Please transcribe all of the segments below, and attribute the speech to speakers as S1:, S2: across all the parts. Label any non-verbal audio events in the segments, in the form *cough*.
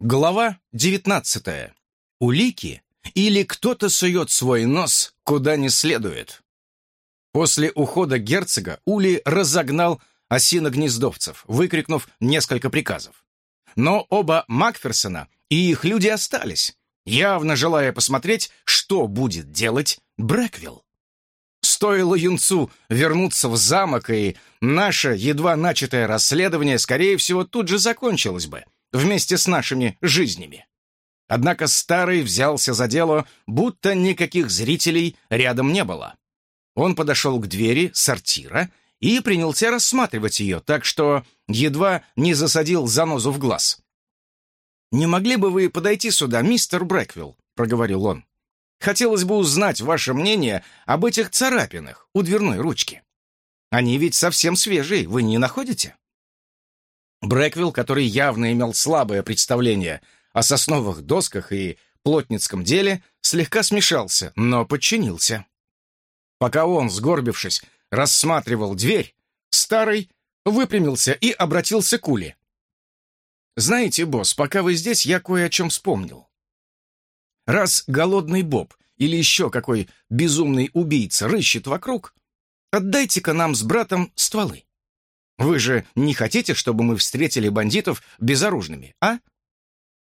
S1: Глава 19. Улики или кто-то сует свой нос куда не следует. После ухода герцога Ули разогнал осиногнездовцев, выкрикнув несколько приказов. Но оба Макферсона и их люди остались, явно желая посмотреть, что будет делать Брэквилл. Стоило юнцу вернуться в замок, и наше едва начатое расследование, скорее всего, тут же закончилось бы — вместе с нашими жизнями. Однако старый взялся за дело, будто никаких зрителей рядом не было. Он подошел к двери сортира и принялся рассматривать ее, так что едва не засадил занозу в глаз. «Не могли бы вы подойти сюда, мистер Брэквилл?» — проговорил он. «Хотелось бы узнать ваше мнение об этих царапинах у дверной ручки. Они ведь совсем свежие, вы не находите?» Брэквилл, который явно имел слабое представление о сосновых досках и плотницком деле, слегка смешался, но подчинился. Пока он, сгорбившись, рассматривал дверь, старый выпрямился и обратился к Уле. «Знаете, босс, пока вы здесь, я кое о чем вспомнил. Раз голодный Боб или еще какой безумный убийца рыщет вокруг, отдайте-ка нам с братом стволы. Вы же не хотите, чтобы мы встретили бандитов безоружными, а?»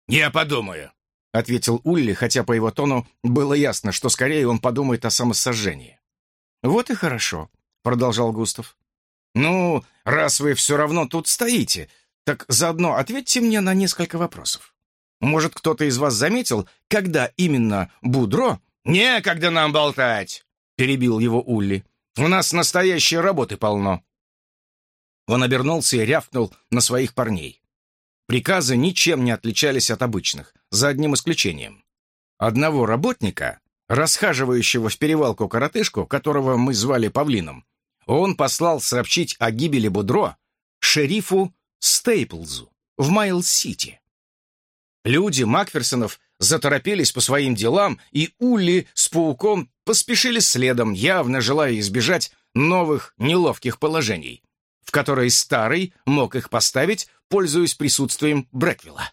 S2: «Я подумаю», —
S1: ответил Улли, хотя по его тону было ясно, что скорее он подумает о самосожжении. «Вот и хорошо», — продолжал Густав. «Ну, раз вы все равно тут стоите, так заодно ответьте мне на несколько вопросов. Может, кто-то из вас заметил, когда именно Будро...»
S2: «Некогда нам болтать!» — перебил его Улли. «У нас настоящей работы полно».
S1: Он обернулся и рявкнул на своих парней. Приказы ничем не отличались от обычных, за одним исключением. Одного работника, расхаживающего в перевалку коротышку, которого мы звали Павлином, он послал сообщить о гибели Будро шерифу Стейплзу в Майл-Сити. Люди Макферсонов заторопились по своим делам, и Улли с пауком поспешили следом, явно желая избежать новых неловких положений в которой старый мог их поставить, пользуясь присутствием Брэквилла.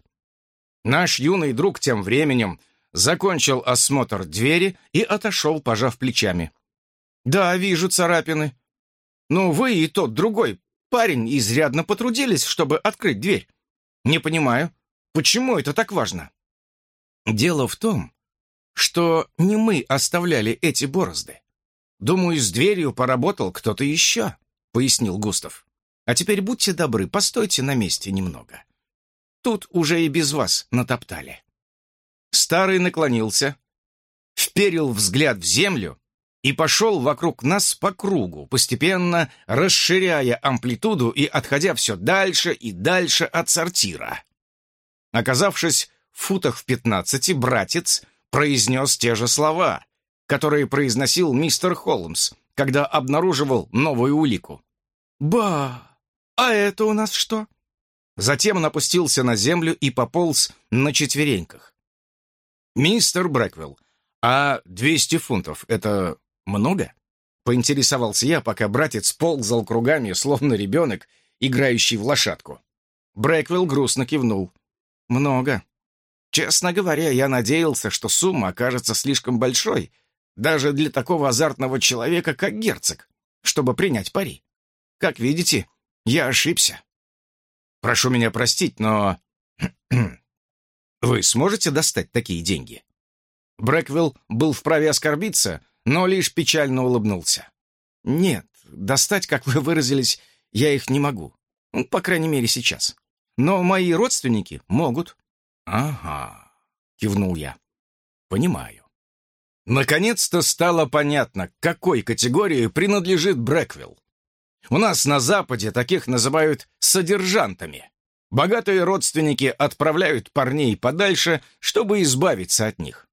S1: Наш юный друг тем временем закончил осмотр двери и отошел, пожав плечами. «Да, вижу царапины. Но вы и тот другой парень изрядно потрудились, чтобы открыть дверь. Не понимаю, почему это так важно?» «Дело в том, что не мы оставляли эти борозды. Думаю, с дверью поработал кто-то еще», — пояснил Густав. «А теперь будьте добры, постойте на месте немного. Тут уже и без вас натоптали». Старый наклонился, вперил взгляд в землю и пошел вокруг нас по кругу, постепенно расширяя амплитуду и отходя все дальше и дальше от сортира. Оказавшись в футах в пятнадцати, братец произнес те же слова, которые произносил мистер Холмс, когда обнаруживал новую улику. «Ба! А это у нас что?» Затем он опустился на землю и пополз на четвереньках. «Мистер Брэквилл, а 200 фунтов — это много?» Поинтересовался я, пока братец ползал кругами, словно ребенок, играющий в лошадку. Брэквилл грустно кивнул. «Много. Честно говоря, я надеялся, что сумма окажется слишком большой, даже для такого азартного человека, как герцог, чтобы принять пари. Как видите, я ошибся. Прошу меня простить, но... *clears throat* Вы сможете достать такие деньги?» Брэквилл был вправе оскорбиться, но лишь печально улыбнулся. «Нет, достать, как вы выразились, я их не могу. Ну, по крайней мере, сейчас. Но мои родственники могут». «Ага», — кивнул я. «Понимаю». Наконец-то стало понятно, к какой категории принадлежит Брэквилл. У нас на Западе таких называют содержантами. Богатые родственники отправляют парней подальше, чтобы избавиться от них.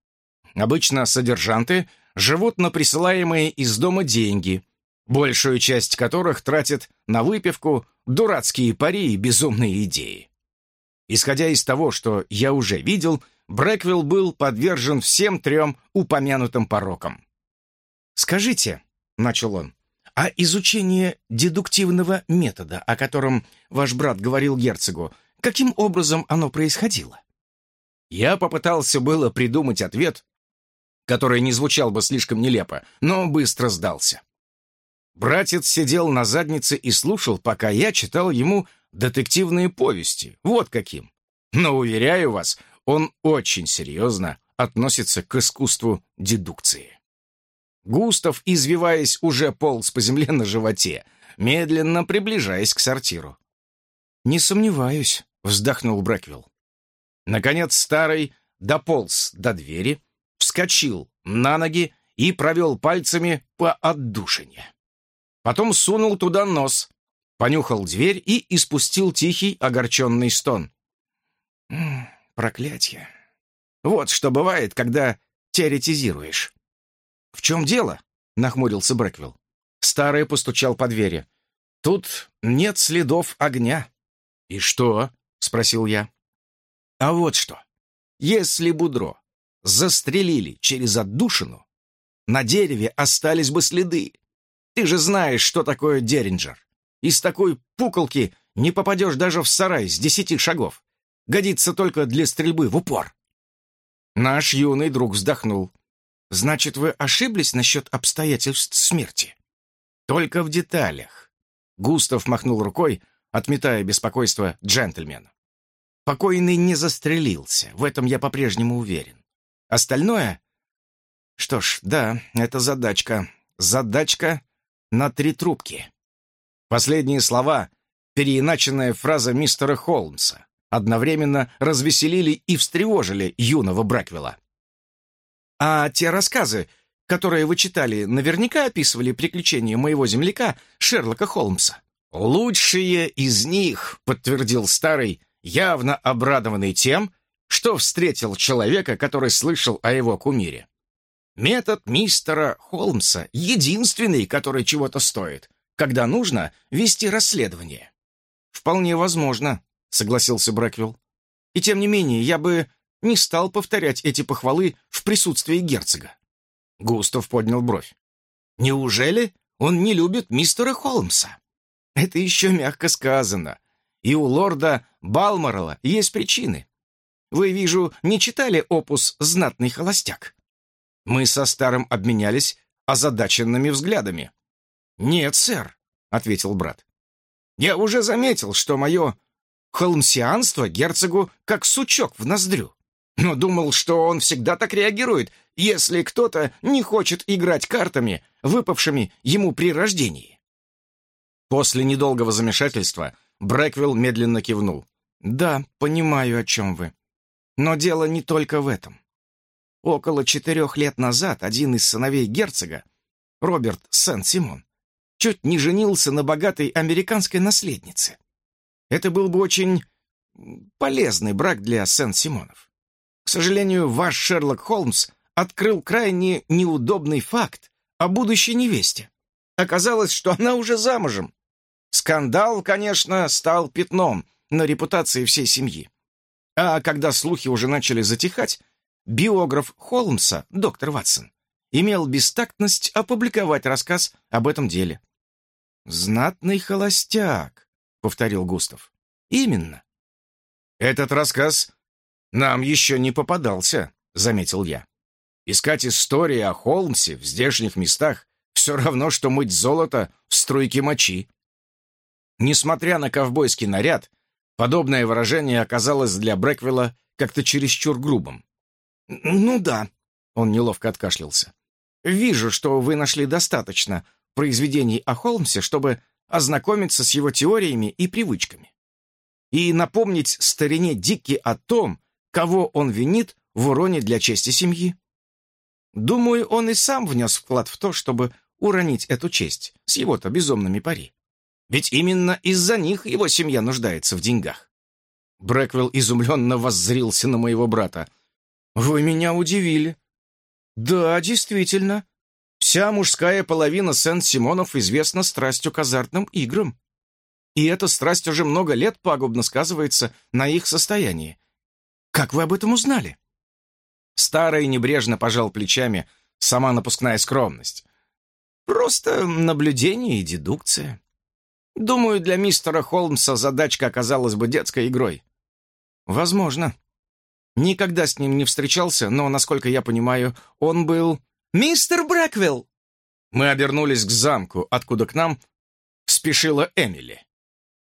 S1: Обычно содержанты живут на присылаемые из дома деньги, большую часть которых тратят на выпивку, дурацкие пари и безумные идеи. Исходя из того, что я уже видел, Брэквилл был подвержен всем трем упомянутым порокам. «Скажите», — начал он, — «а изучение дедуктивного метода, о котором ваш брат говорил герцогу, каким образом оно происходило? Я попытался было придумать ответ, который не звучал бы слишком нелепо, но быстро сдался. Братец сидел на заднице и слушал, пока я читал ему детективные повести, вот каким. Но, уверяю вас, он очень серьезно относится к искусству дедукции. Густав, извиваясь, уже полз по земле на животе, медленно приближаясь к сортиру. «Не сомневаюсь», — вздохнул Брэквилл. Наконец старый дополз до двери, вскочил на ноги и провел пальцами по отдушине. Потом сунул туда нос, понюхал дверь и испустил тихий огорченный стон. «Проклятье! Вот что бывает, когда теоретизируешь». «В чем дело?» — нахмурился Брэквилл. Старый постучал по двери. «Тут нет следов огня». «И что?» — спросил я. «А вот что. Если Будро застрелили через отдушину, на дереве остались бы следы. Ты же знаешь, что такое Деринджер. Из такой пуколки не попадешь даже в сарай с десяти шагов. Годится только для стрельбы в упор. Наш юный друг вздохнул. Значит, вы ошиблись насчет обстоятельств смерти? Только в деталях. Густав махнул рукой, отметая беспокойство джентльмена. Покойный не застрелился, в этом я по-прежнему уверен. Остальное... Что ж, да, это задачка. Задачка на три трубки. Последние слова — переиначенная фраза мистера Холмса одновременно развеселили и встревожили юного Брэквилла. «А те рассказы, которые вы читали, наверняка описывали приключения моего земляка Шерлока Холмса?» «Лучшие из них», — подтвердил старый, явно обрадованный тем, что встретил человека, который слышал о его кумире. Метод мистера Холмса единственный, который чего-то стоит, когда нужно вести расследование. «Вполне возможно», — согласился Брэквилл. «И тем не менее, я бы не стал повторять эти похвалы в присутствии герцога». Густав поднял бровь. «Неужели он не любит мистера Холмса?» «Это еще мягко сказано. И у лорда Балморала есть причины. Вы, вижу, не читали опус «Знатный холостяк»?» Мы со старым обменялись озадаченными взглядами. «Нет, сэр», — ответил брат. «Я уже заметил, что мое холмсианство герцогу как сучок в ноздрю, но думал, что он всегда так реагирует, если кто-то не хочет играть картами, выпавшими ему при рождении». После недолгого замешательства Брэквилл медленно кивнул. «Да, понимаю, о чем вы. Но дело не только в этом. Около четырех лет назад один из сыновей герцога, Роберт Сен-Симон, чуть не женился на богатой американской наследнице. Это был бы очень полезный брак для Сен-Симонов. К сожалению, ваш Шерлок Холмс открыл крайне неудобный факт о будущей невесте. Оказалось, что она уже замужем. Скандал, конечно, стал пятном на репутации всей семьи. А когда слухи уже начали затихать, биограф Холмса, доктор Ватсон, имел бестактность опубликовать рассказ об этом деле. «Знатный холостяк», — повторил Густав. «Именно». «Этот рассказ нам еще не попадался», — заметил я. «Искать истории о Холмсе в здешних местах все равно, что мыть золото в струйке мочи». Несмотря на ковбойский наряд, подобное выражение оказалось для Брэквилла как-то чересчур грубым. «Ну да», — он неловко откашлялся. «Вижу, что вы нашли достаточно произведений о Холмсе, чтобы ознакомиться с его теориями и привычками. И напомнить старине Дикки о том, кого он винит в уроне для чести семьи. Думаю, он и сам внес вклад в то, чтобы уронить эту честь с его-то безумными пари. Ведь именно из-за них его семья нуждается в деньгах. Брэквилл изумленно воззрился на моего брата. «Вы меня удивили». «Да, действительно. Вся мужская половина Сент-Симонов известна страстью к азартным играм. И эта страсть уже много лет пагубно сказывается на их состоянии. Как вы об этом узнали?» Старый небрежно пожал плечами, сама напускная скромность. «Просто наблюдение и дедукция. Думаю, для мистера Холмса задачка оказалась бы детской игрой». «Возможно», Никогда с ним не встречался, но, насколько я понимаю, он был...
S2: «Мистер Брэквилл!»
S1: Мы обернулись к замку, откуда к нам спешила Эмили.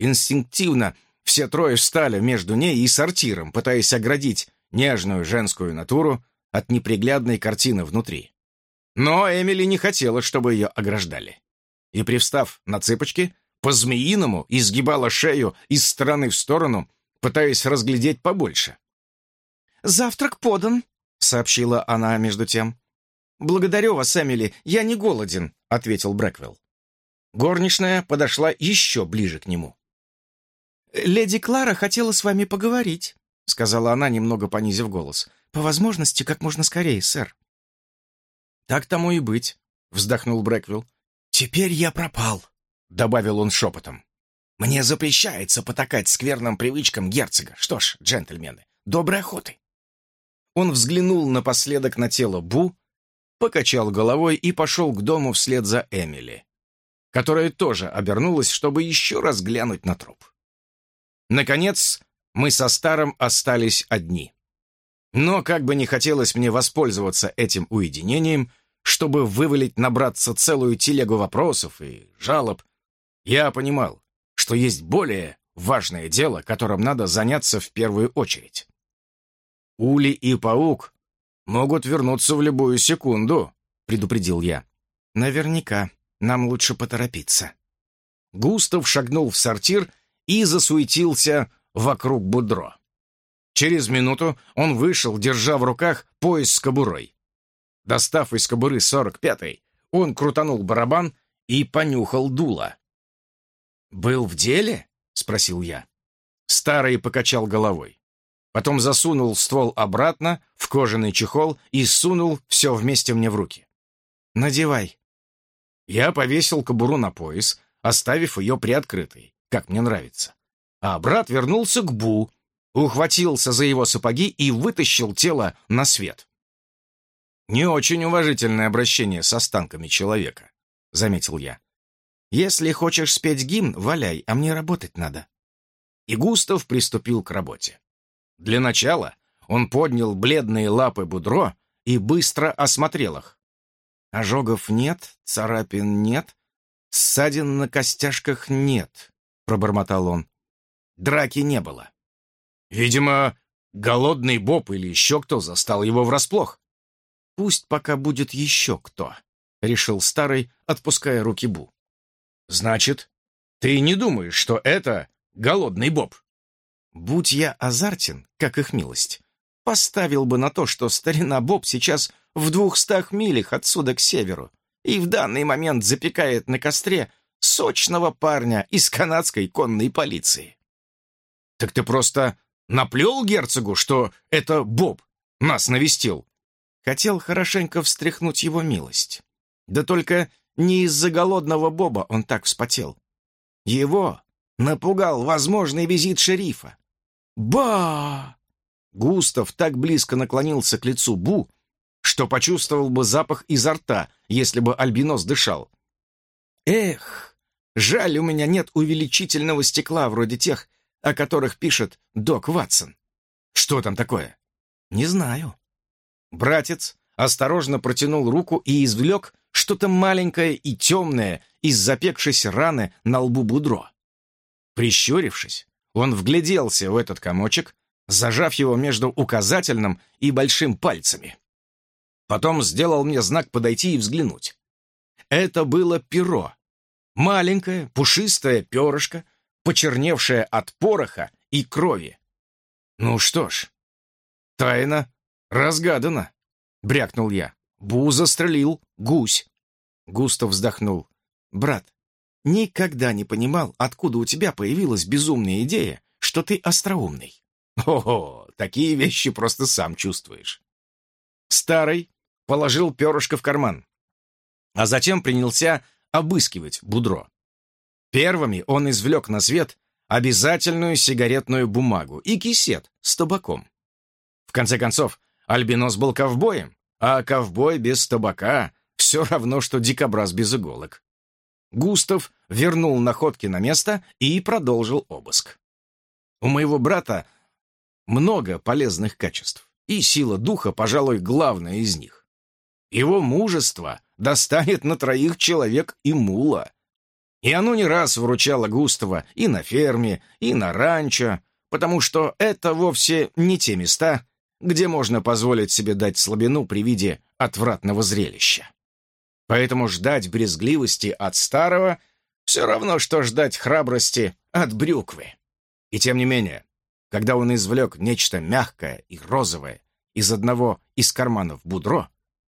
S1: Инстинктивно все трое встали между ней и сортиром, пытаясь оградить нежную женскую натуру от неприглядной картины внутри. Но Эмили не хотела, чтобы ее ограждали. И, привстав на цыпочки, по-змеиному изгибала шею из стороны в сторону, пытаясь разглядеть побольше.
S2: «Завтрак подан», — сообщила она между тем.
S1: «Благодарю вас, Эмили, я не голоден», — ответил Брэквилл. Горничная подошла еще ближе к нему.
S2: «Леди Клара хотела с вами поговорить», — сказала она, немного понизив голос. «По возможности, как можно скорее, сэр».
S1: «Так тому и быть», — вздохнул Брэквилл.
S3: «Теперь я пропал», — добавил он шепотом. «Мне запрещается потакать скверным привычкам герцога. Что ж, джентльмены, доброй охоты».
S1: Он взглянул напоследок на тело Бу, покачал головой и пошел к дому вслед за Эмили, которая тоже обернулась, чтобы еще раз глянуть на труп. Наконец, мы со Старым остались одни. Но как бы не хотелось мне воспользоваться этим уединением, чтобы вывалить набраться целую телегу вопросов и жалоб, я понимал, что есть более важное дело, которым надо заняться в первую очередь. Ули и паук могут вернуться в любую секунду, предупредил я.
S2: Наверняка. Нам лучше поторопиться.
S1: Густав шагнул в сортир и засуетился вокруг Будро. Через минуту он вышел, держа в руках пояс с кобурой. Достав из кобуры сорок пятый, он крутанул барабан и понюхал дуло. «Был в деле?» — спросил я. Старый покачал головой. Потом засунул ствол обратно в кожаный чехол и сунул все вместе мне в руки. «Надевай». Я повесил кобуру на пояс, оставив ее приоткрытой, как мне нравится. А брат вернулся к Бу, ухватился за его сапоги и вытащил тело на свет. «Не очень уважительное обращение с останками человека», — заметил я. «Если хочешь спеть гимн, валяй, а мне работать надо». И Густав приступил к работе. Для начала он поднял бледные лапы Будро и быстро осмотрел их. «Ожогов нет, царапин нет, ссадин на костяшках нет», — пробормотал он. Драки не было. Видимо, голодный Боб или еще кто застал его врасплох. «Пусть пока будет еще кто», — решил старый, отпуская руки Бу. «Значит, ты не думаешь, что это голодный Боб?» Будь я азартен, как их милость, поставил бы на то, что старина Боб сейчас в двухстах милях отсюда к северу и в данный момент запекает на костре сочного парня из канадской конной полиции. Так ты просто наплел герцогу, что это Боб нас навестил? Хотел хорошенько встряхнуть его милость. Да только не из-за голодного Боба он так вспотел. Его напугал возможный визит шерифа. Ба! Густав так близко наклонился к лицу Бу, что почувствовал бы запах изо рта, если бы альбинос дышал. Эх, жаль, у меня нет увеличительного стекла вроде тех, о которых пишет док Ватсон. Что там такое? Не знаю. Братец осторожно протянул руку и извлек что-то маленькое и темное из запекшейся раны на лбу Будро. Прищурившись, он вгляделся в этот комочек, зажав его между указательным и большим пальцами. Потом сделал мне знак подойти и взглянуть. Это было перо. Маленькое, пушистое перышко, почерневшее от пороха и крови. Ну что ж, тайна разгадана, брякнул я. Бу застрелил гусь. Густав вздохнул. Брат, Никогда не понимал, откуда у тебя появилась безумная идея, что ты остроумный. Ого, такие вещи просто сам чувствуешь. Старый положил перышко в карман, а затем принялся обыскивать Будро. Первыми он извлек на свет обязательную сигаретную бумагу и кисет с табаком. В конце концов, Альбинос был ковбоем, а ковбой без табака все равно, что дикобраз без иголок. Густав вернул находки на место и продолжил обыск. У моего брата много полезных качеств, и сила духа, пожалуй, главная из них. Его мужество достанет на троих человек и мула. И оно не раз выручало Густава и на ферме, и на ранчо, потому что это вовсе не те места, где можно позволить себе дать слабину при виде отвратного зрелища. Поэтому ждать брезгливости от старого все равно, что ждать храбрости от брюквы. И тем не менее, когда он извлек нечто мягкое и розовое из одного из карманов будро,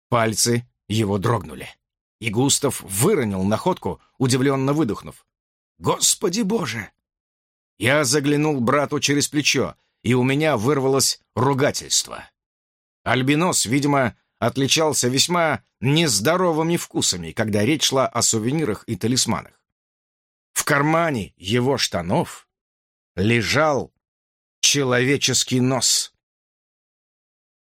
S1: пальцы его дрогнули. И Густав выронил находку, удивленно выдохнув. «Господи Боже!» Я заглянул брату через плечо, и у меня вырвалось ругательство. Альбинос, видимо, отличался весьма нездоровыми вкусами, когда речь шла о сувенирах и талисманах. В кармане его штанов лежал человеческий нос.